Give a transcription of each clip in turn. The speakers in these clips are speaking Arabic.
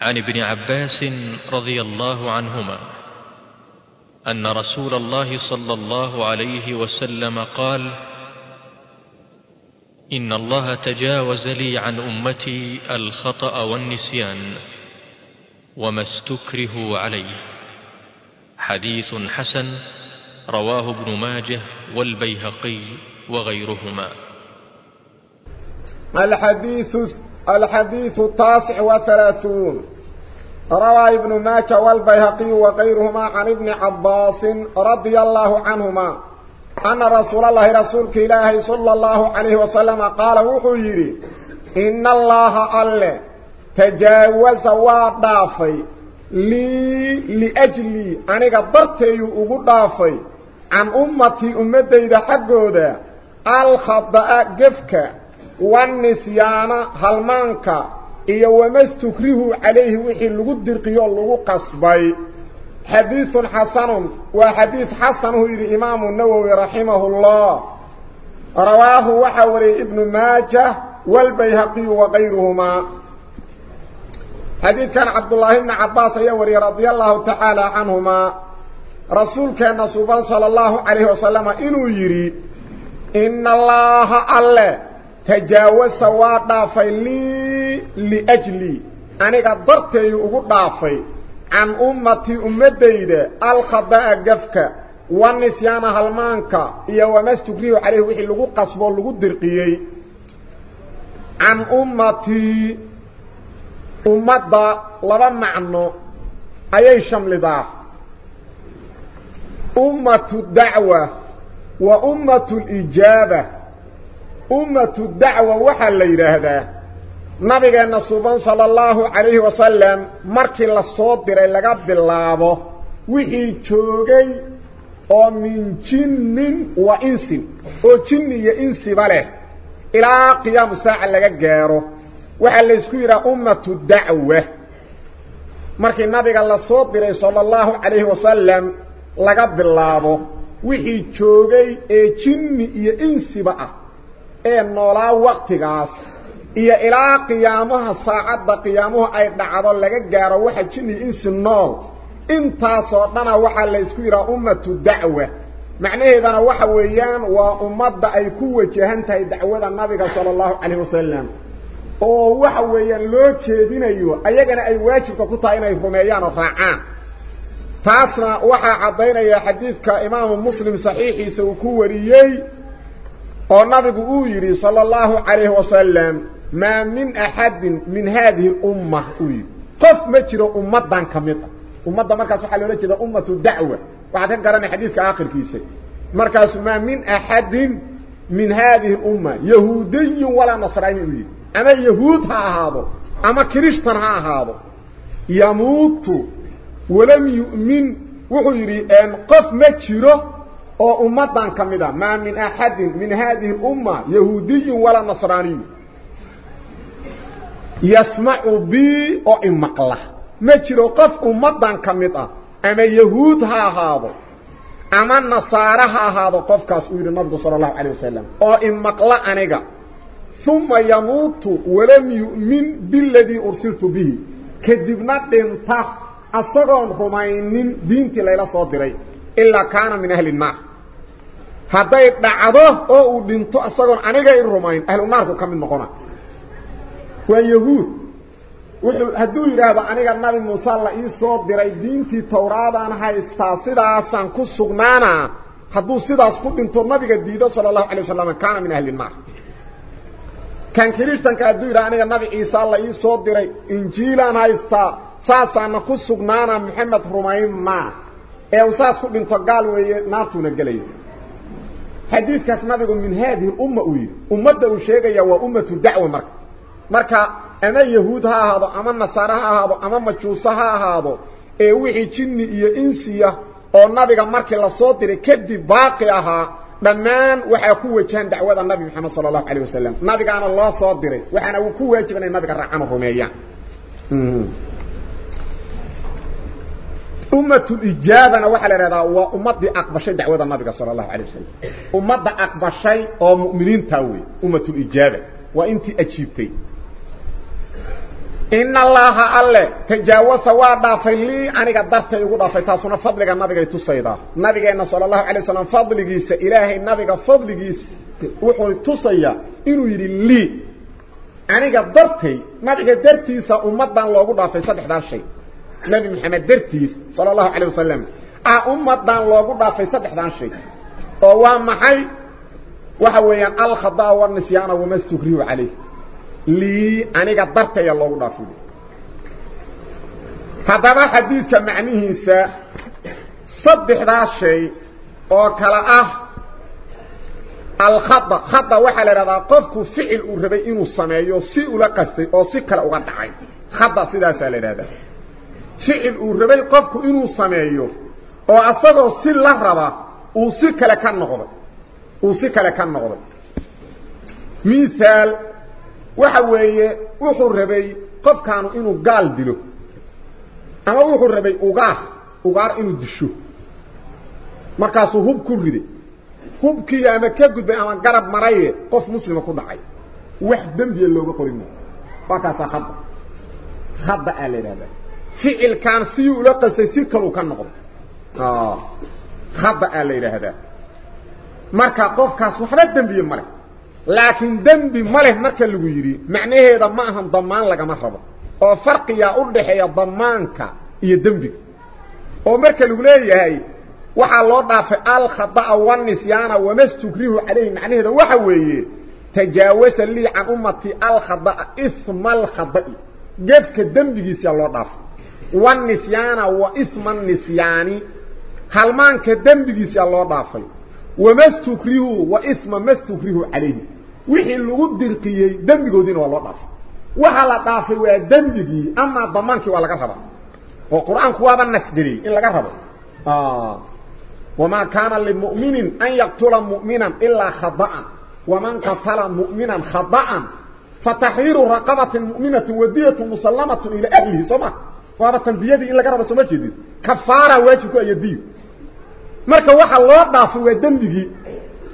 عن ابن عباس رضي الله عنهما أن رسول الله صلى الله عليه وسلم قال إن الله تجاوز لي عن أمتي الخطأ والنسيان وما استكرهوا عليه. حديث حسن رواه ابن ماجه والبيهقي وغيرهما. الحديث الحديث التاسع وثلاثون روى ابن ماجه والبيهقي وغيرهما عن ابن عباس رضي الله عنهما أن رسول الله رسولك إلهي صلى الله عليه وسلم قال وحيري إن الله ألا تجاوز وضافي لي لأجلي. أنا قدرتي وقضافي عن أمتي أمتي إذا حقودا الخطأ قفك والنسيان هلمانكا إيا ومس تكره عليه وحي لغو الدرقيو لغو قصبي حديث حسن وحديث حسن هو إذ إمام النووي رحمه الله. رواه وحوري ابن ماجه والبيهقي وغيرهما. حديث كان عبد الله بن عباس يوري رضي الله تعالى عنهما. رسول كان صلى الله عليه وسلم إنو يري إن الله ألّه تجاوز واضع في لي لأجلي. أنا قدرت يؤغو ضعفي عن أمتي أمتي الخضاء قفك. والنسيان هالمانك. إياه ما استقريه عليه وحي لغو قصبه لغو الدرقيه عن أمتي أمت دا لبما عنه أي شمل دا أمت الدعوة. وأمت الإجابة. Ummatu dacwa waxaa la yidhaahdaa nabigeenna suban sala allahu calayhi wasalam markii la soo diray laga bilaabo wixii joogay oo min jinnin wa insin oo jinni iyo insiba leh ilaa qiyaamu saaca laga gaaro waxaa laysku yidhaha ummatu dacwa markii nabiga la soo diray sala allahu calayhi wasalam laga bilaabo wixii joogay ee jinni iyo insiba ah ee noolaa waktigaas iyo ilaa qiyaamaha saacadda qiyaamuhu ay dhacdo laga gaaro waxa jinni insi nool intaasoo dhana waxaa laysku yidhaha ummatu dacwa macnaheedana waxa weeyaan waa ummadda ay ku wajahan tahay dacwada nabiga sala allahu calayh wasalam oo waxa weeyaan loo jeedinayo ayagana ay waajibka ku tahay inay rumeeyaan oo raacaan taasna waxaa caddaynaya xadiidka imaamu muslim saxiixiisa uu ku wariyey oo nabigu uu yidhi salى اllahu عalayhi wasalam maa min axadin min hadihi اlumma uu yidhi qof ma jiro ummaddan ka mid ah ummadda markaas waxaa loola jeeda ummatu dacwa waxaad ka garanay xadiidka aakhirkiisa markaasu maa min axadin min hadihi اlumma yahuudiyin walaa nasraani uu yidhi ama yahuud ha ahaado ama kirishtan ha ahaado yamuutu walam yu'min wuxuu yidhi qof ma jiro أو أمة بان كميدا. ما من أحد من هذه الأمة يهودي ولا نصراني. يسمع بي أو امقله ما جرو قف أمة بان كميدا. اما يهود ها هذا. أما النصارى ها هذا. قف كاس يقول النبي صلى الله عليه وسلم. أو امقله انيغا ثم يموت ولم يؤمن بالذي أرسلت به. كذبنا بنطق أصغر رمين دينتي ليلى صادري إلا كان من أهل النار. Hadday dhacdo oo uu dhinto isagoon aniga i rumayn ahlu naarku ka mid noqona waa yahuud wuxuu hadduu yidhaahdo aniga nabi muuse la ii soo diray diintii tawraadaan haystaa sidaasaan ku sugnaanaa hadduu sidaas ku dhinto nabiga diido sala allahu alay wasalam kaana min ahli الnaar kan kirishtanka hadduu yidhahdo aniga nabi ciisa la ii soo diray injiilaan haystaa saasaana ku sugnaanaa maxamed rumayn maa ee uu saas ku dhinto gaal weeye naartuuna gelaya حديث كاس نبيكم من هذه الأمة أويل أمته الشيخة يوى أمة الدعوة مركة مركة أنا يهود ها هذا أما النصارى ها هذا أما مجوسة ها هذا اي وحي جني إيا إنسية أو نبيك مركة لصوتر كد باقيها بمان وحي قوة كان دعوة النبي محمد صلى الله عليه وسلم نبيك أنا الله صوتر وحي قوة كان نبيك رحمه مياه mm -hmm. Rumeeyaan ummatulijaabana waxaa la ihahdaa waa ummaddii aqbashay dacwada nabiga sala allahu alay wasalam ummadda aqbashay oo mu'miniintaa wey ummatulijaaba waa intii ajiibtay in allaha alle tajaawasa waa dhaafay lii aniga dartay ugu dhaafay taasuna fadliga nabigay tusaydaa nabigeena sala allahu alay wasalam fadligiisa ilaahay nabiga fadligiisa wuxuu tusayaa inuu yidhi lii aniga dartay nabiga dartiisa ummadan loogu dhaafay saddexdaas shay نبي محمد درتيس صلى الله عليه وسلم أمت دان لوغو دا في سبح دان شيء طوام محي وحويان الخضاء والنسيان وما استقريو عليه لي أني قدرت يا لوغو دا فيه هذا ما حديث كمعنيه سا سبح دان شيء وكلا أه الخطا خطا وحل رضا قفك فعل الربيين الصمايو سيء لقصتي أو سيء لقصتي خطا سيء لقصتي ficil uu rabay qofku inuu sameeyo oo asagoo si la raba uu si kale ka noqday uu si kale ka noqday mihaal waxa weeye wuxuu rabay qofkaanu inuu gaal dilo ama wuxuu rabay ugaar ugaar inuu disho markaasuu hub ku riday hubkii ama ka gudbay ama garab maraye qof muslima ku dhacay wax dembiya looga qorin maayo waa kaasaa hadda hadda aa la idhahdaa فعل كان سيو لا قسي سي كلو كنقض آه. خطا عليه هذا. مركا قف كاس وحده دنبي مره لكن دنبي مره مركا لو يري معناه هذا ما هم ضمان لا ما ربا. أو فرق يا ادخيا ضمانك يا دنبي. أو مركا لو ليهي waxa loo dhaafay al khata awan nisyana wa mastukrihu alayhi macnaheedu waxa weeye tajaawasa li aqumati al khata ism al khata gafka dambigiisa loo dhaafay والنسيان واسم النسيان. هل مان كدم بيسي الله ضافل ومستكره واسم مستكره عليه. وحي اللغو الدرقيه دم بيقودين والله ضافل وحالا ضافل ودم بيقي أما ضمانك والله قرحبا وقرآن كوابا نسجري إلا قرحبا آه. وما كان للمؤمن أن يقتل مؤمنا إلا خضاء ومن قتل مؤمنا خضاء فتحير رقبة مؤمنة ودية مسلمة إلى أهله. صباح. إلى أهله سمع وهذا تنبيدي إلا قرب سمع جديد كفارة واجبك يديه marka waxa loo dhaafay waa dambigi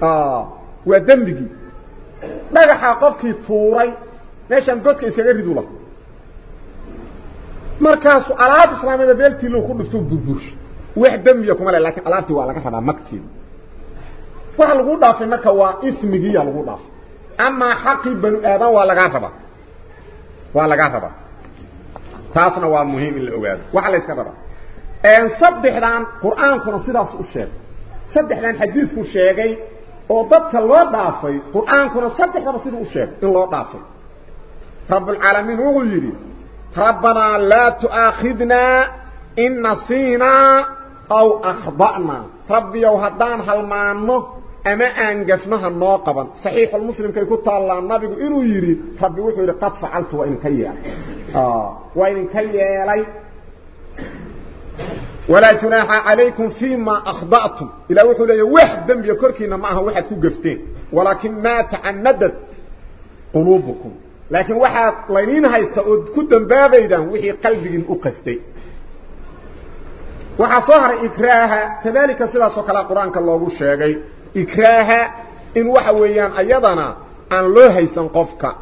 ah waa dambigi dhagaxa qofkii tuuray meeshan godka iskaga ridula markaas alaab islaamada beeltii loo ku dhifto burbursho wax dambiya kuma leh laakiin alaabtii waa laga rabaa magteeda waxa lagu dhaafay marka waa ismigiiya lagu dhaafay ama xaqi banu aadan waa laga rabaa waa laga rabaa تاسنا وا مهم ان الاوغاد وخا ليس كبره ان صدخدان قران كنا سداس أو شيخ صدخدان حديث كو شيغي أو ددك لو ضافاي قران كنا صدخدان سدو شيخ ان لو ضافاي رب العالمين هو يري ربنا لا تؤاخذنا ان نسينا أو اخطانا ربي وهدان هل ما اما ان جسمها ناقبا صحيح المسلم كي كنت الله النبي انه يري ربي وخير قد فعلت وان كيا آه. وإن كيالي ولا تناحى عليكم فيما أخضأتم إلا وحولا يوحد دم يكركينا معها وحكو قفتين ولكن ما تعندت قلوبكم. لكن واحد لينين هاي سأود كدن إذا وحي قلبك أقفتين. waxa soo haray ikraaha tabaalika sida soo kala quraanka loogu sheegay ikraaha in waxa weeyaan ayadana aan loo haysan qofka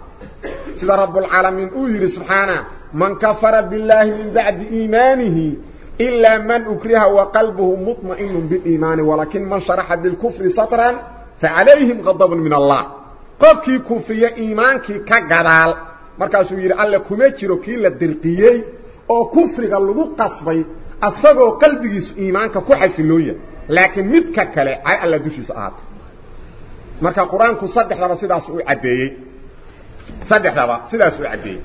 sida rabbulcaalamiin uu yidhi subxaana man kafara billaahi min bacdi iimaanihi ilaa man ukriha waqalbuhu muطma'inu biliimaani walakin man sharaxa bilkufri satran facalayhim gadabun min allah qofkii kufriya iimaankii ka gadaal markaasuu yidhi alle kuma jiro kii la dirqiyey oo kufriga lagu qasbay asagoo qalbigiisu iimaanka ku xasilooya laakiin midka kale cay alla dushiisa ahaatay marka qur-aanku saddexdaba sidaas u caddeeyey صدح ربا سلاسو عدي.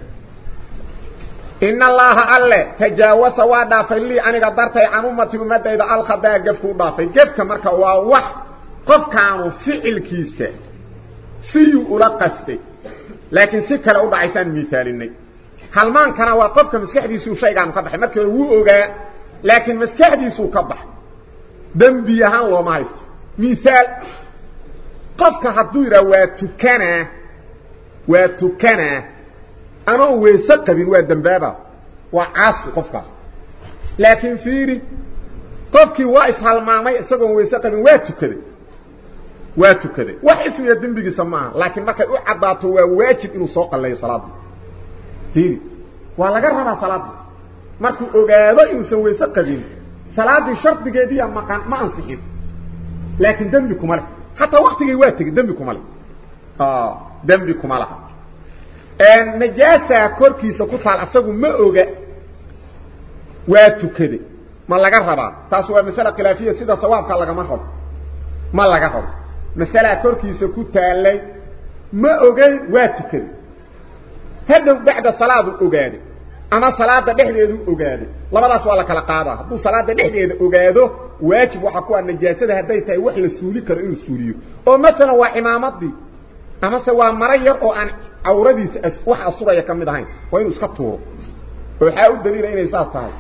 إن الله ألا تجاوز وادا فلي أنك دارتي عمو ماتيو مادي إذا ألقى دا قفكو دافي قفك مركا واوح قفك عمو فعل كيسة. سيو أرقستي. لكن سيكا لأوضع عيسان ميثاليني هالمان كان وقفك مسكح ديسو شايق عمو قبح؟ مركا ووقا لكن مسكح ديسو قبح. دم بيهان لو ما يستو مثال قفك هدو يروى تكنه واتكنا أنا ويسق بين واد دبابا وعاص قفقاس لكن فيري قفكي وايس حال ماماي اسقون ويسق بين واتكدي واتكدي وحس يا دنبي سما لكن ما كان عباته وا واجب انه سوق لي صلاه فيري ولا غيرها صلاه ما كان اوغاده انه سن ويسق بين صلاه شرط دقيقه ما كان ما انسحب لكن دنبي كمال حتى وقتي واتكدي دنبي كمال dembi kuma laha najaasa korkiisa ku taal asagu ma oga waa tukade ma laga rabaa taas waa masale khilaafiya sida sawaabka lagama rabo ma laga rabo masalaa korkiisa ku taalay ma ogay waa tukade hadhow bacda salaadu ogaaday ama salaada dhexdeedu ogaaday labadaas waa la kala qaadaa hadduu salaada dhexdeeda ogaado waajib waxa ku ah najaasada hadday tahay wax la suuli karo inuu suuliyo oo masalan waa imaamadii amase waa maro yar oo aan cawradiisa wax asuraya ka mid ahayn waa inuu iska tuuro oo waxaa u daliila inay saas tahay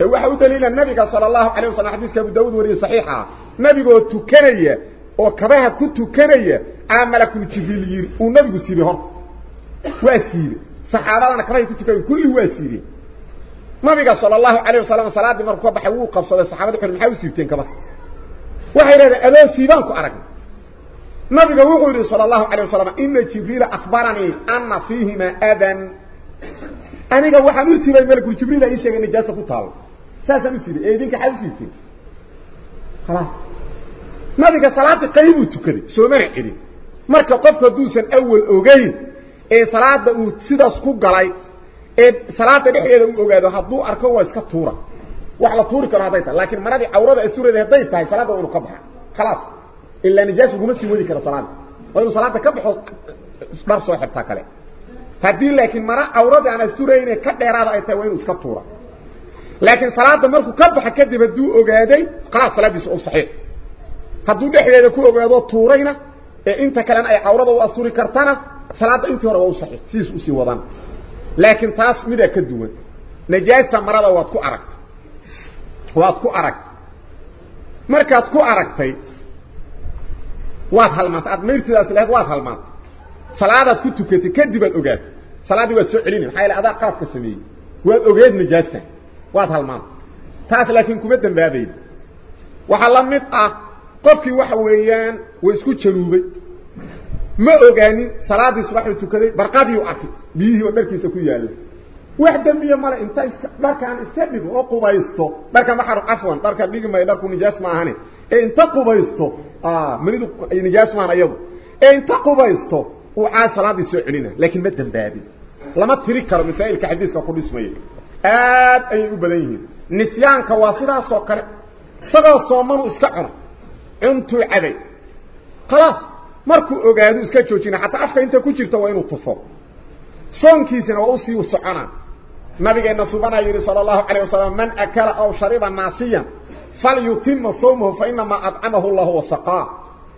ee waxa u daliila nabiga sala allahu calayh wasalam xadiiska abu daawud wariye saxiixa nabigoo tukanaya oo kabaha ku tukanaya aa malakul jibriil yiri uu nabigu siibay horta waa siibay saxaabadana kabahay ku tukanay kulli waa siibeen nabiga sala allahu calayh wasalam salaadii markuu ka baxay wuu qabsaday saxaabadii xuri maxaa u siibteen kabaha waxay yidhahdeen adoo siibaan ku aragnay نبي وقول صلى الله عليه وسلم إن جبريل أخبرني أن فيهما أذن أنا قوة نرسل الملك وجبريل إيشيك نجاسة قطال ساسا نرسل إذنك حدثيتي خلاص نبي صلاة قيمة تكري سومن إلي مركة قفك دوسا أول أغي إيه صلاة دقو تسدس قلعي إيه صلاة دحية دقو أغي دو حدو أركوا إسكا طورة وحلا طورة كما لكن مرادي أورادة السورة دي هدايتها صلاة دقو نقبها خلاص ilaa nijaas kuma sii wadi karo salaada waa inuu salaada ka baxo dhar soo xirtaa kale haddii laakiin mara cawrada aan asturayne ka dheeraada ay tahay inuu iska tuura laakiin salaada markuu ka baxa kadib hadduu ogaaday khalaas salaadiisa u saxiix hadduu dhexdeeda ku ogaado tuurayna ee inta kalena ay cawrada u asturi kartana salaada intii hore waa u saxiix sidiis usii wadaan laakiin taas midaa ka duwan najaasta marada waad ku aragtay waad ku aragtay markaad ku aragtay waad halmaantay aad mayrtidaas lahayd waad halmaantay salaadaad ku tukatay kadib aad ogaatay salaaddii waad soo celinay maxaa yaele adaa qaladka sameeyey waad ogeed najaastan waad halmaantay taas laakiin kuma dambaabayda waxaa la mid ah qofkii waxa weeyaan waa isku januubay ma ogaanin salaaddii subaxuu tukaday barqadiiu arkay biyihii oo dharkiisa ku yaalla wax dembiya male inta dharkaan iska dhigo oo qubaysto dharka maxaru cafwan dharka dhigi mayo dharku nijaas ma ahane ee inta qubaysto manidu nijaas maan ayadu ee inta qubaysto uu caad salaadii soo celina laakiin ma dambaabin lama tiri karo masaa'ilka xadiiska ku dhismaya aad ayay u badan yihiin nisyaanka waa sidaasoo kale isagoo soomanu iska cuno cuntuu caday khalaas markuu ogaado iska joojina xataa afka inta ku jirta waa inuu tufo soonkiisina waa usii soconaa nabigeena subanaa yidhi salى الlahu عalيه wasalam man akala aw shariba naasiyan فليتم صومه فإنما أطعمه الله وسقى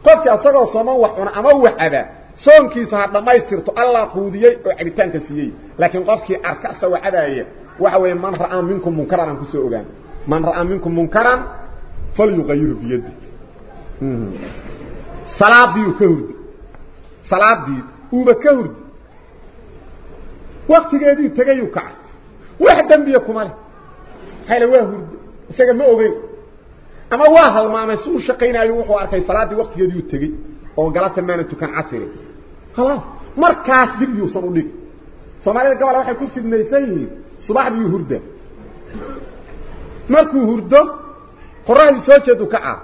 قفك أصدق صومه وحونا أما وحبا صوم كيسا حتى ما يسترتو. الله قوديي وعبتان تسييي لكن قفك أركاسا وحبا وحوين من رأى منكم منكرا نكسي أغان. من رأى منكم منكرا فليغير بيدك صلاة دي وكهرد صلاة دي وكهرد وقت دي تغيو كعس واحد دنبيكم عليه حيلا وهرد سيقا ما أغير ama waa halmaamay si uu shaqaynaayo wuxuu arkay salaaddii waktigeediiu tegey oo galata maana tukan casiri khalaas markaas dib yuusan u dhigi soomaalida gobol waxay ku fidnaysan yihiin subaxdiiu hurda markuu hurdo qoraxdii soo jeedu kacaa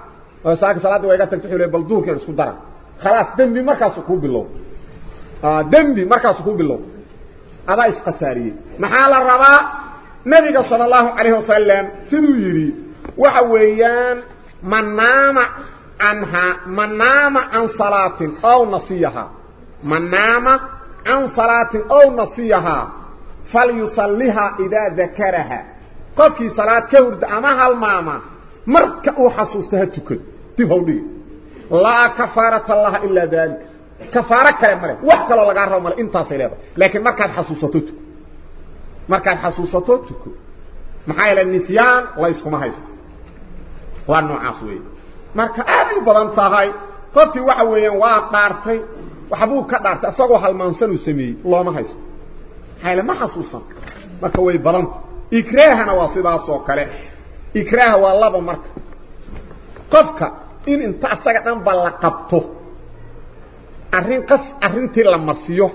oo saaka salaadii waa iga tagta xule bal isku dara khalaas dembi markaasu kuu bilow dembi markaasu kuu bilow adaa isqasaariyey maxaa la rabaa nabiga salى الlahu عalayه wasalam siduu yidhi waxa weeyaan man naama canhaa man naama can salaatin ow nasiyahaa man naama can salaatin ow nasiyahaa falyusalihaa idaa dakaraha qofkii salaad ka hurda ama halmaama marka uu xasuusto ha tukado dib haw dhigi laa kafaarata laha ilaa dalika kafaaro kale male wax kaloo lagaa rabo male intaasay leedahay laakiin markaad xasuusato markaad xasuusato tuko maxaa yeele nisyaan layskuma haysto waa noocaas weeye marka aaday badan tahay qofkii waxa weeyaan waa dhaartay waxbuu ka dhaartay isagoo halmaansanuu sameeyey looma haysto yeele ma xasuusan marka way badanta ikraahana waa sidaas oo kale ikraaha waa laba marka qofka in inta asaga dhan ba la qabto arrin qas arrintii la marsiyo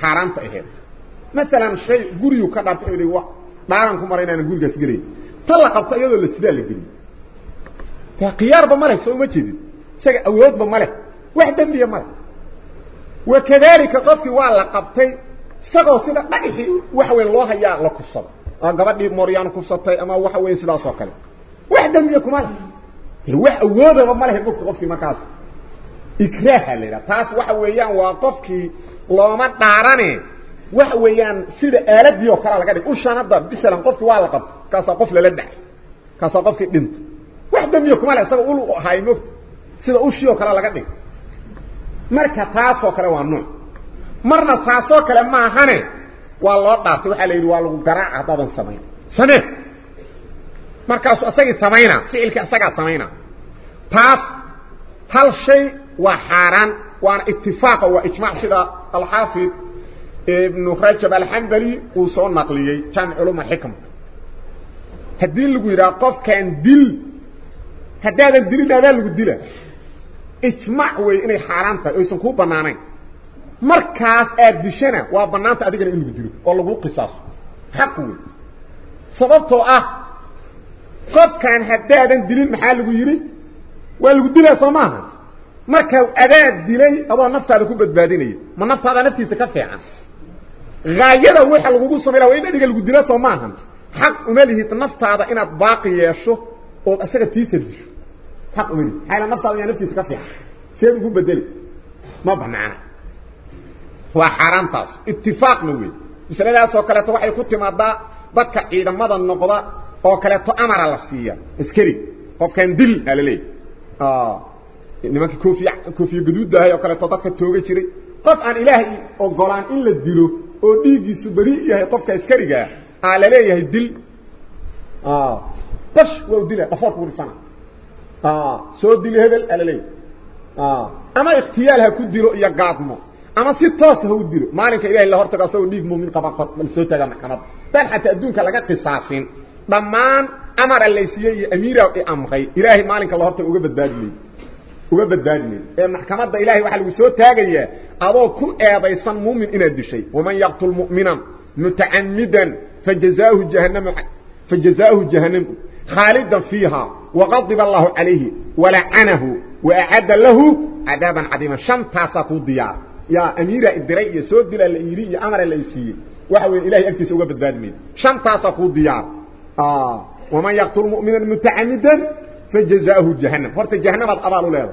xaaraanta aheed مثلا شيء كداب إلي وا داران ku maray inaan gurigaas galay tan la qabto iyadoo la sidaa la geliyo تقيار بمالك سوى مجدد ساق أويوض بمالك واحدا بي مالك وكذلك قفك وعلى قبطي ساقه سنة بقيه وحوي الله يا الله كفصد قبط لي موريان كفصدتي أما وحوي سلا صوكلي واحدا بيك مالك الوح أويوض بمالك قفك قفك مكاس إكراها لنا تاس وحوي وقفك الله ما تعراني وحويان سيد آلات ديو كرا لكادي وشان أبدا بسلام قفك وعلى قبط كاسا قفل لدعي كاسا قفك بنت wax dambiya kuma leh isaga ulu hay mogt sida u shiyo kala laga dhig marka taas oo kale waa nooc marna taas oo kale ma ahane waa loo dhaartay waxa la yiri waa lagu garaac hadadan sameyn samee markaas asagii sameeyna ficilka asaga sameeyna taas hal shay waa xaraan waana ittifaaqa waa ijmaac sida al-hafiz ibn rajab al-hanbali uu soo naqliyay jam ulum al-hikm hadii lagu yira qof kan dil هذا الدليل ده لا يدله اجمع وهي إني حرامت ايسن كو بنانين. مركاس ادشنا وا بنانت ادغري انو ديرو أو لو قصاص. حقو سببته آه. قف كان هذا الدليل محل لو يري. وا لو ديله سما مركا اداد ديلي أبا نفتاده كو بدبادينيه ما نفتاده نفتيسه كفيعان غايره و خا لوغو سميرا وا اني ادغري لو ديله سما حق امله نفتاده إن باقي يشو. أو اسغتي سيرجو تقوير حيلا نفسه يا يعني نفسي اسكفيا شيء يكون بدل ما بمعنى هو حرام تاس اتفاق نوي إسرائيل أسوى كلاته وحي كنت مادا بكا إذا مادا النقضة أو كلاته أمر الله سيا اسكري. أو كان دل قال لي. آه. إنما كوفي كوفي قدود ده أو كلاته تطفى التوغي تري قف عن إلهي. أو قران إلا الدلو أو ديجي سبريئي هي طفك اسكري قال لي هي الدل آه. تش ودل أفاق ورسانه ah soo dil hebel alalay ah ama ikhtiyaal ha ku dilo iyo gaadmo ama si toos ah u dilo maalinka ilaahay la hortago asoo dhiig muumin qaba bal soo taga maxkamad tan xataa adduunka laga qisaasin dhamaan amar alaysiye iyo amiira ee amray ilaahay maalinka la hortago uga badbaadiyay uga badbaadiyay ee maxkamadda ilaahay waxa lagu soo taagaya adoo ku eedaysan muumin inaad dishay waman yaqtul mu'minan muta'ammidan fajazaahu jahannam fajazaahu jahannam khalidan fiha وغضب الله عليه ولعنه وأعد له عذابا عظيما. شمتاسا كو ديار يا أميرة الدري سود دل الإيري أمر الإيسي وحوي إلهي أكتس أغا بدبادمين شمتاسا كو ديار آه. ومن يقتل مؤمنا متعمدا فجزاؤه جهنم. فرت جهنم أبال له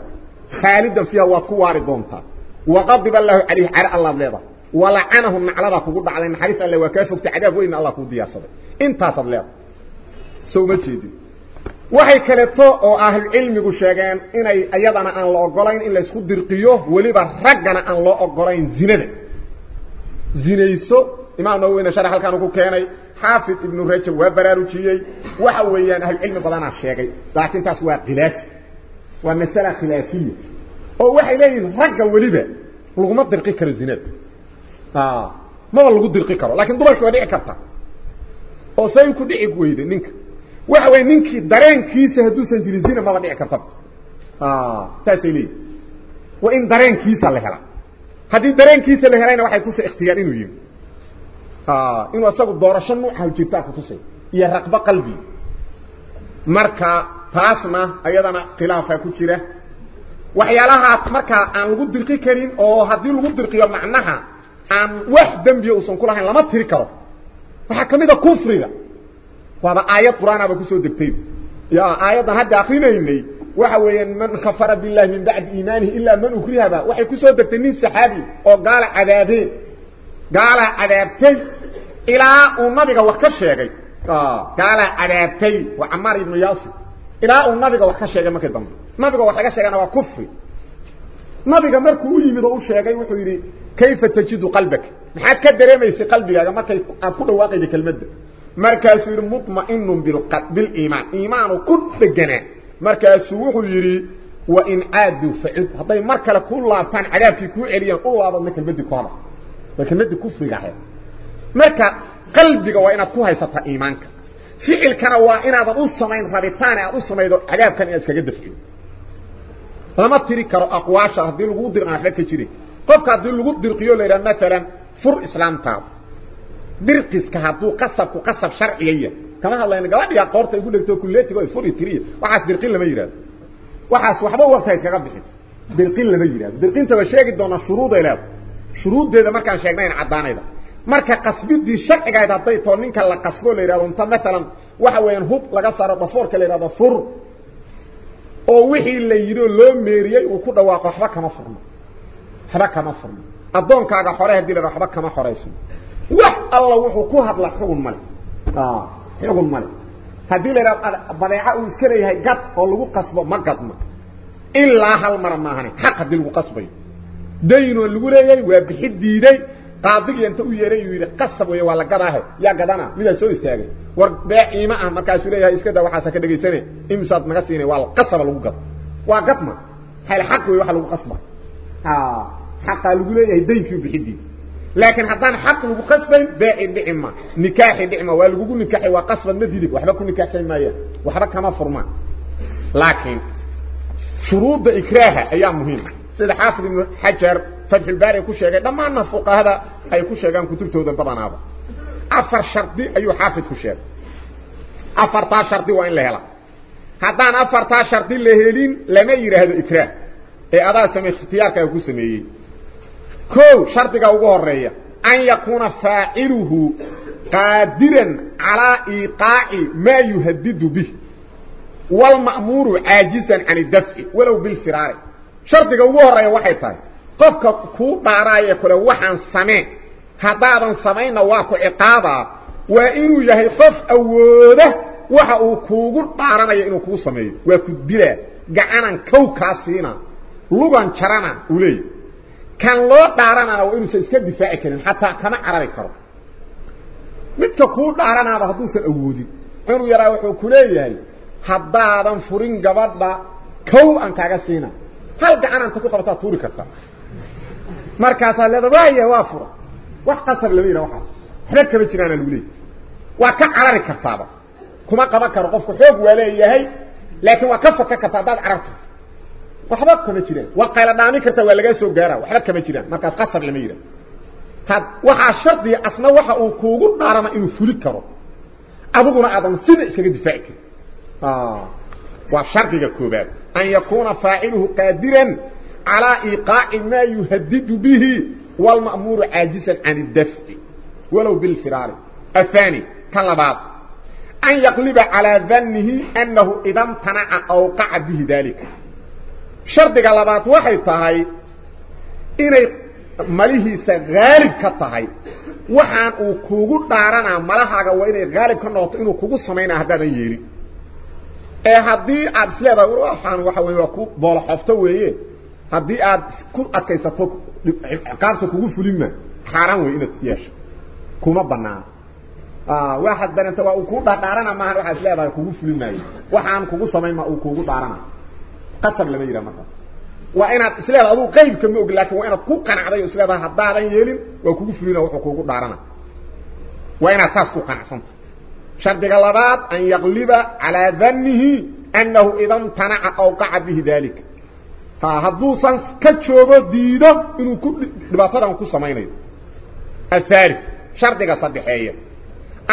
خالدا فيها واتكو وارد دونتا. وغضب الله عليه على الله بليضا ولعنه النعلبا كو قد على النحريس اللي وكافك تعذاب وإن الله كو ديار صدق. انتا صدق. ما تشيدي waxay kaleeto oo ahlu cilmigu sheegeen inay ayadana aan la ogolayn in la isku dirqiyo waliba raggana aan loo ogolayn zinada zinayso imaam nawawina sharax halkaan ku keenay xaafid ibnu rajab waa baraarujiyey waxa weeyaan ahlu cilmi badanaa sheegay laakiin taas waa khilaaf waa masala khilaafiya oo waxay leeyihiin ragga waliba laguma dirqi karo zinada maba lagu dirqi karo laakiin dumarka waa dhici karta oo say ku dhici weyde ninka waxa way ninkii dareenkiisa haduusan jirin zina maba dhici karta ah leeyihin waa in dareenkiisa la hela haddii dareenkiisa la helayna waxay tusay ikhtiyaar inuu yimi ah inuu asagu doorasho nuuca jirtaa ku tusay iyo raqba qalbi marka taasna ayadana khilaafa ku jira waxyaalaha marka aan lagu dirqi karin oo haddii lagu dirqiyo macnaha aan wax dambiya uusan ku lahayn lama tiri karo waxaa kamid a kufriga فهذا آيات قرآن أبا كسو دكتين يا آيات هدى أخيناني وحاوية من خفر بالله من بعد إيمانه إلا من أخريها با وحي كسو دكتنين سحابي وقال عذابين قال عذابتين إلى أمدك وكشيغي قال عذابتين وعمار ابن ياسي إلى أمدك وكشيغي ما كدام مدك وكشيغي أنا وكفي مدك مركو يمد أشيغي وحيري كيف تجد قلبك محاك كدري ميسي قلبي ما كي أقول واقعي لكلمة markaasuu yiri mutma'innun bil bil iimaan iimaanu ku degana markaasuu wuxuu yiri wa in aadu fa'id haday mar kale ku laabtaan cadaabkii ku celiyaan u laabadna kelmadii ku hada waa kelmadii kufriga ahayd marka qalbiga waa inaad ku haysataa iimaanka ficilkana waa inaadan u samayn rabitaan aad u samaydo cadaabkan inaad iskaga dafciyo lama tiri karo aqwaasha haddii lagu dirqan waxba ka jire qofka haddii lagu dirqiyo la yidhaha maalan fur islaamtaada dirqiska hadduu qasabku qasab sharciyaya kama hadlayno gabadhiga qoorta igu dhegto kulleetiga ay furi tiriya waxaas dirqin lama yidhahdo waxaas waxba waqti iskaga bixin dirqin lama yidhahdo dirqinta waa sheegi doonaa shuruuday leedahay shuruuddeeda markaan sheegnayn caddaanayda marka qasbidii sharcigayd hadday too ninka la qasbo la yidhahdo inta maalan waxa weeyaan hub laga saaro dhafoorka la yidhahdo fur oo wixii la oo loo meeriyey uu ku dhawaaqo waxba kama furno waxba kama furno addoonkaaga xore haddii la waxba kama xoraysan wax alla wuxuu ku hadla xugun male xugun male haddii la badeeca uu iska leeyahay gad oo lagu qasbo ma gadma ilaa hal mara maahane xaq haddii lagu qasbayo daynoo lagu leeyahay waa bixi diiday qaadigii inta u yeeray uu yidhi qasab weeye waa la gadaahe yaa gadana midaa soo istaagay war bee iima ah markaasuu leeyahay iska daa waxaasa ka dhegaysane imisaad naga siinay waa qasaba lagu gado waa gadma hal xaq wey waxa lagu qasba xaqaa lagu leeyahay daynkii bixidiisa لكن هذان حق لو قسبين بائن بعما نكاح بعما ولو نكاح وقسبا مديدك وحنا كنا كاسين مايا وحنا كما فرما لكن شروط اكراها أيام مهمة. سيد حافظ حجر فتح الباري كو شيغان دمان ما فوق هذا اي كو شيغان كتبتودا بدانا أفر شرط ايو حافظ كو شيغ أفر 14 شرط وين لهلا هذان أفر 14 شرط لهيلين لما يره إكراه. اي ادا سمي اختيارك كو سميهي qadiran ala iqa'i ma yuhaddidu bih wal ma'muru ajizan an ad-daf'i walaw bil firari shardiga ugu horeeya waxay tahay qofka ku dhaaraaye kale waxaan samee haddaadan samayna waa ku ciqaabaa waa inuu yahay qof awooda waxa uu kuugu dhaaranayo inuu kuu sameeyo waa ku dilaa gacanan kow kaa siina lugan jarana uu leeyahy xataa kama carari karo midka kuu dhaaranaaba hadduusan awoodin inuu yaraa wuxuu ku leeyahay haddaadan furin gabadha kow aan kaaga siina hal gacananta ku qabataa tuuri kartaa markaasaa leeda waaya waa fura wax qasab lama yidhaha waxaas waxba kama jiraana lagu leeyahy waa ka carari kartaaba kuma qaban karo qofku xoog waa leeyahay laakiin waa ka faka karta haddaad cararto waxba kama jiraan waa qayla dhaami kartaa waa lagaa soo gaara waxba kama jiraan markaas qasab lama yidhaha had waxaa shardiga asna waxa uu kuugu dhaarana inuu fuli karo adiguna aadan sida iskaga difaaci karin waa shardiga koobaad an yakuuna faaciluhu qaadiran على إيقاع ما يهدد به والمأمور عاجزا عن الدفع ولو بالفرار الثاني كاللباط أن يقلب على ظنه أنه إذا امتنع أوقع به ذلك شرط كاللباط وحي تهي إنه مليه غالب كتهي dhaarana malahaaga waa inay gaalib ka noqoto inuu kugu sameeyna hadaan yeelin ee hadii aad isleedahay waxaan waxa weey waa ku boolo xofto weeye haddii aad ku adkaysato ciqaabta kugu fulima xaaraan wey inaad yeesho kuma banaan waxaad daranta waa uu kuu dhaadhaarana maaha waxaad leedahay kugu fulin maayo waxaan kugu samayn ma uu kugu dhaarana qasab lama yidhaha markaas waa inaad isleedahay aduu qaybka ma og laakiin waa inaad ku qanacday isleedahay haddaadan yeelin waa kugu fulina wuxuu kugu dhaarana waa inaad saas ku qanacsanta shardiga labaad an yaqliba calaa dhannihi annahu ida imtanaca awqaca bihi dalika hadduusan ka joogo diido inuu ku dhibaatadan ku samaynayo الثالث شرطك صدحيه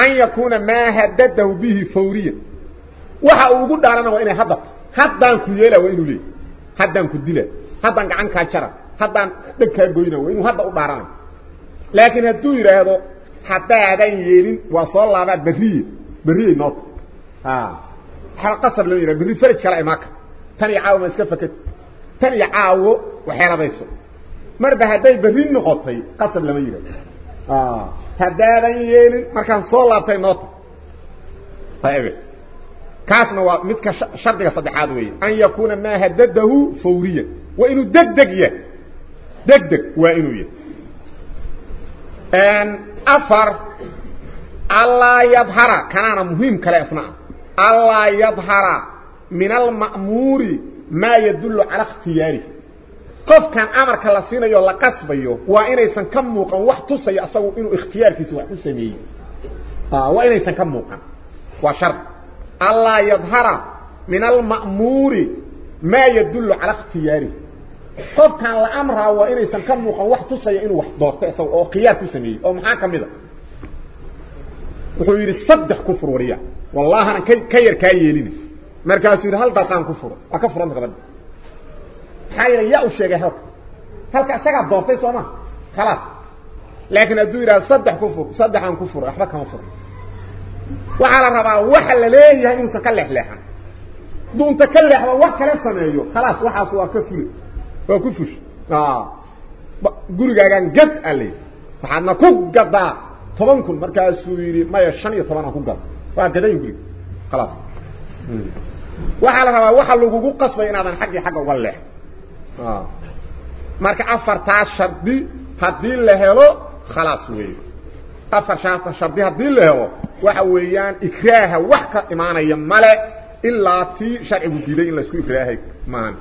ان يكون ما هدده به فوريا waxa ugu dhaarana waa inay hadda haddaan ku yeela waa inuu leeyahay haddaan ku dila haddaan gacan ka jara haddaan dhagka goyna waa inuu hadda u dhaarana laakiin hadduu yiraahdo haddaadan yeelin waa soo laabaa bariye noot ha hal qasab loo yiraahdo bari faraj kala imaaka tan iyo caawo ma iska fakad tan iyo caawo waxeelabayso marba hadday bari noqotay qasab lama yiraahdo ah haddaadan yeelin markaan soo laabtay noota كاسنا ومدك شرطك صدحات وي. أن يكون ما هدده فوريا. وإنه ددك يه ددك وإنه يا. أن أفر الله يظهر. كان أنا مهم كلا يصنع الله يظهر من المأمور ما يدل على اختياره. قف كان أمر كلاسين يولا قصب يو. وإنه يسنكم موقع. وحتو سيأصو إنه اختيار كيسو وحتو سميه آه، وإنه يسنكم موقع. وشرط. ألا يظهر من المأمور ما يدل على اختياره. قف كان الأمر هو إنه سنكمه وقوحت سيئين وحضار تأسو أو قيار كسنية أو محاكم إذا. وحيري صدح كفر وريا والله أنا كير كاير لديس مركز يقول هل تسان كفر؟ أكفر أنت قبل حيرا يأو الشيكي هلك. هلك أساك عبدار تأسو أما. خلاص. لكن أدو إلى صدح كفر صدح عن كفر. أحبك كفر. وعلى ربا وحل ليه يهي انسا كلح لها. دون تكلح ووحك لسا مايو خلاص وحاس وكفل وكفش آه. قولوا قاقان قد ألي. فحانا كوك قدا طبانكم مركز سويري ما يشاني طبانا كوك قد. فقدا يقولي خلاص. وحل ربا وحل وقو قصبا ينادان حقي حقا وغلح آه. مركز أفر تاشر دي هدين لهلو. خلاص ويه أفر شاعت شاعت دي لهلو. Waxa weeyaan ikraaha wax ka imaanaya male ilaa tii sharcigu diiday in laisku ikraahay maahan